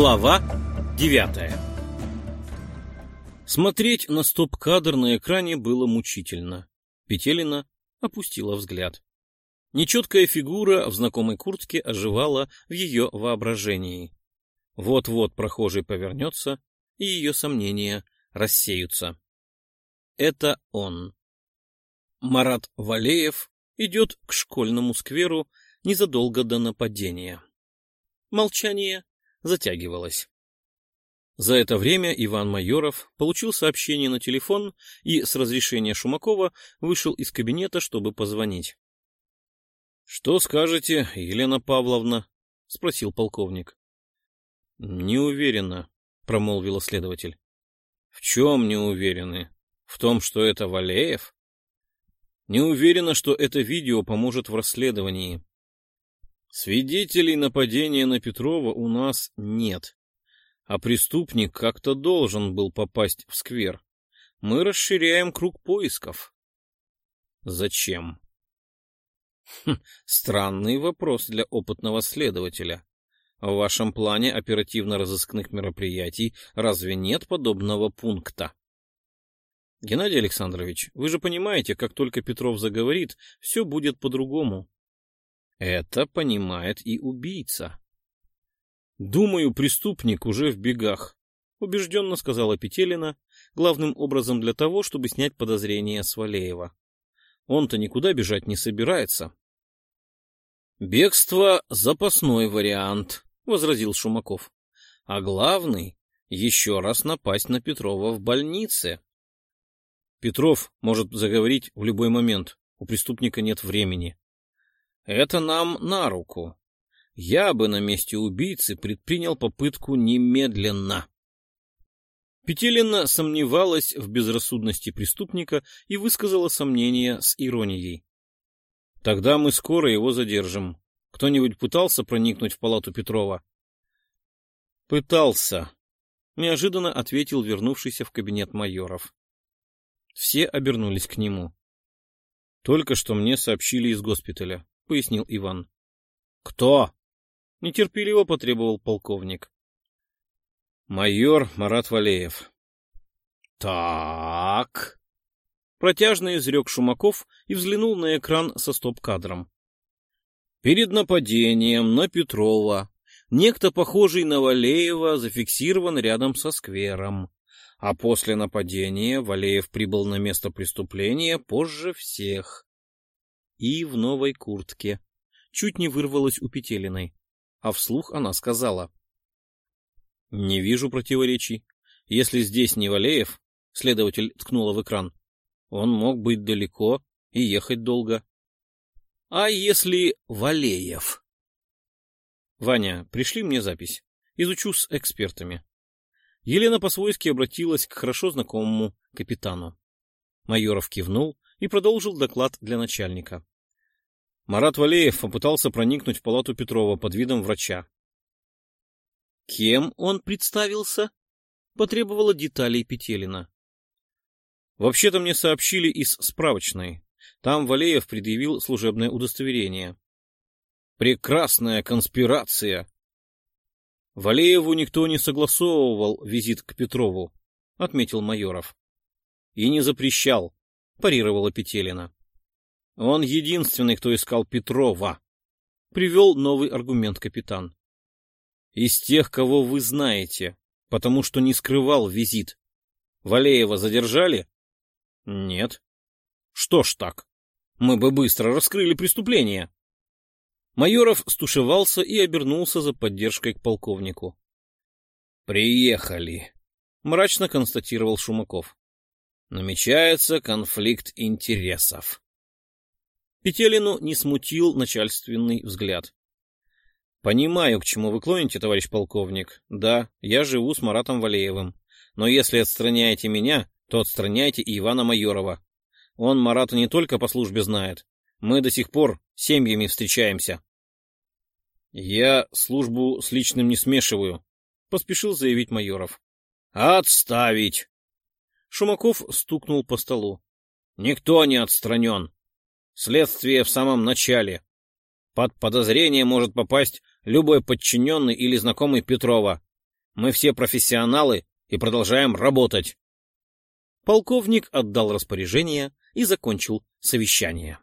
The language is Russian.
Глава девятая Смотреть на стоп-кадр на экране было мучительно. Петелина опустила взгляд. Нечеткая фигура в знакомой куртке оживала в ее воображении. Вот-вот прохожий повернется, и ее сомнения рассеются. Это он. Марат Валеев идет к школьному скверу незадолго до нападения. Молчание затягивалось. За это время Иван Майоров получил сообщение на телефон и с разрешения Шумакова вышел из кабинета, чтобы позвонить. — Что скажете, Елена Павловна? — спросил полковник. — Не уверена, — промолвила следователь. — В чем не уверены? В том, что это Валеев? Не уверена, что это видео поможет в расследовании. Свидетелей нападения на Петрова у нас нет а преступник как-то должен был попасть в сквер. Мы расширяем круг поисков. Зачем? Хм, странный вопрос для опытного следователя. В вашем плане оперативно-розыскных мероприятий разве нет подобного пункта? Геннадий Александрович, вы же понимаете, как только Петров заговорит, все будет по-другому. Это понимает и убийца. «Думаю, преступник уже в бегах», — убежденно сказала Петелина, главным образом для того, чтобы снять подозрения с Валеева. Он-то никуда бежать не собирается. «Бегство — запасной вариант», — возразил Шумаков. «А главный — еще раз напасть на Петрова в больнице». Петров может заговорить в любой момент, у преступника нет времени. Это нам на руку. Я бы на месте убийцы предпринял попытку немедленно. Петелина сомневалась в безрассудности преступника и высказала сомнения с иронией. «Тогда мы скоро его задержим. Кто-нибудь пытался проникнуть в палату Петрова?» «Пытался», — неожиданно ответил вернувшийся в кабинет майоров. Все обернулись к нему. «Только что мне сообщили из госпиталя», — пояснил Иван. «Кто?» — нетерпеливо потребовал полковник. «Майор Марат Валеев». «Так...» Протяжно изрек Шумаков и взглянул на экран со стоп-кадром. Перед нападением на Петрова некто, похожий на Валеева, зафиксирован рядом со сквером, а после нападения Валеев прибыл на место преступления позже всех. И в новой куртке. Чуть не вырвалось у Петелиной а вслух она сказала. — Не вижу противоречий. Если здесь не Валеев, — следователь ткнула в экран, — он мог быть далеко и ехать долго. — А если Валеев? — Ваня, пришли мне запись. Изучу с экспертами. Елена по-свойски обратилась к хорошо знакомому капитану. Майоров кивнул и продолжил доклад для начальника. Марат Валеев попытался проникнуть в палату Петрова под видом врача. Кем он представился? Потребовала деталей Петелина. Вообще-то мне сообщили из справочной. Там Валеев предъявил служебное удостоверение. Прекрасная конспирация. Валееву никто не согласовывал визит к Петрову, отметил Майоров. И не запрещал, парировала Петелина. Он единственный, кто искал Петрова. Привел новый аргумент капитан. Из тех, кого вы знаете, потому что не скрывал визит. Валеева задержали? Нет. Что ж так? Мы бы быстро раскрыли преступление. Майоров стушевался и обернулся за поддержкой к полковнику. «Приехали», — мрачно констатировал Шумаков. «Намечается конфликт интересов». Петелину не смутил начальственный взгляд. «Понимаю, к чему вы клоните, товарищ полковник. Да, я живу с Маратом Валеевым. Но если отстраняете меня, то отстраняйте и Ивана Майорова. Он Марата не только по службе знает. Мы до сих пор семьями встречаемся». «Я службу с личным не смешиваю», — поспешил заявить Майоров. «Отставить!» Шумаков стукнул по столу. «Никто не отстранен. Следствие в самом начале. Под подозрение может попасть любой подчиненный или знакомый Петрова. Мы все профессионалы и продолжаем работать. Полковник отдал распоряжение и закончил совещание.